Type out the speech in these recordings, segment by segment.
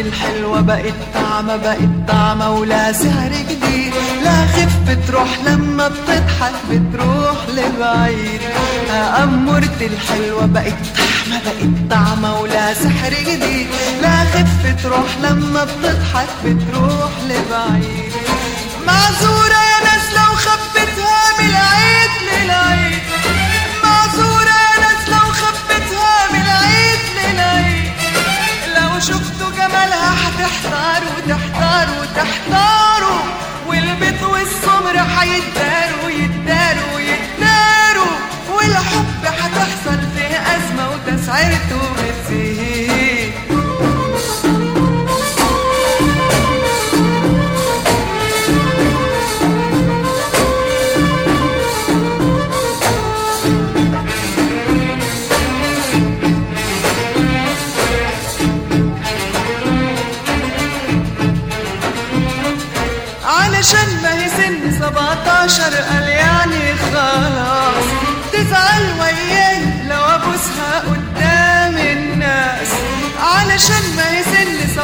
الحلوة بقت طعمة بقت طعمة ولا سعر جديد لا خف تروح لما بتضحك بتروح لبعيد أمورت الحلوة بقت طعمة بقت طعمة ولا سحر جديد لا خف تروح لما بتضحك بتروح لبعيد معذورة هتحتاروا تحتاروا 17 قال يعني خلاص. تزعل وياي لو أبوسها قدام الناس. علشان ما هي سن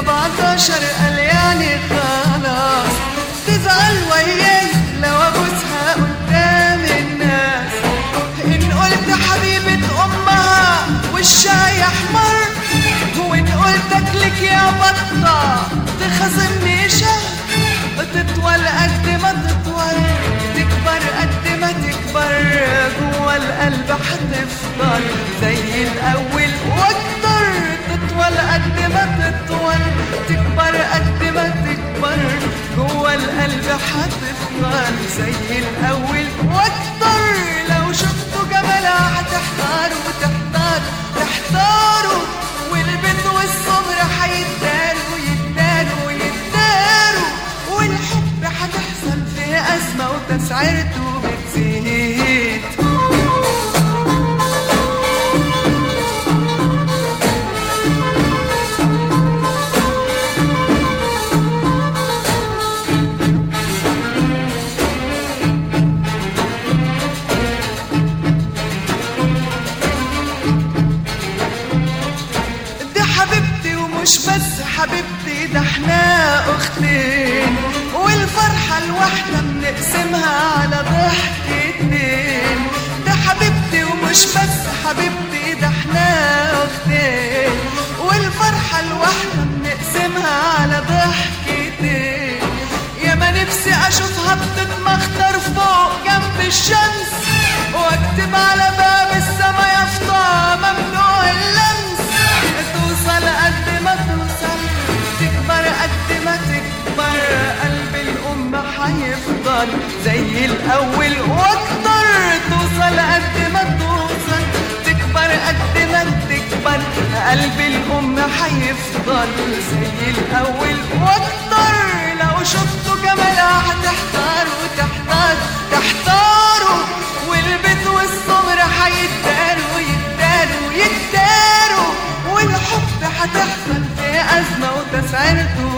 هتفضل زي الأول. وأكتر تطول قد ما تطول. تكبر قد ما تكبر. جوا القلب هتفضل زي الأول. وأكتر لو شفتوا جمالها هتحتاروا تحتاروا تحتاروا والبنت والصبر هيتداروا يتداروا يتداروا والحب هتحصل فيه أزمة وتسعيرته بتزيد. ده إحنا أختين والفرحة الواحدة بنقسمها على ضحكتين ده حبيبتي ومش بس حبيبتي ده إحنا أختين. والفرحة الواحدة بنقسمها على ضحكتين يا ما نفسي أشوفها بتتمخطر فوق جنب الشمس وأكتب على هيفضل زي الأول. وأكتر توصل قد ما توصل. تكبر قد ما تكبر قلب الأم هيفضل. زي الأول. وأكتر لو شفتوا جمالها هتحتاروا تحتار. تحتاروا والبيت والصبر هيتداروا يتداروا يتداروا والحب هتحصل في أزمة وتسعيرته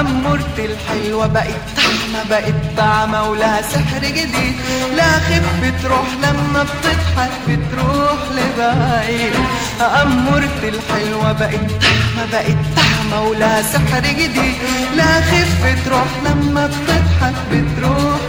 أمورت الحلوة بقت طعمة بقت طعمة ولها سحر جديد. لا خف تروح لما بتضحك بتروح لبعيد. أمورت الحلوة بقت طعمة بقت طعمة ولها سحر جديد. لا خف تروح لما بتضحك بتروح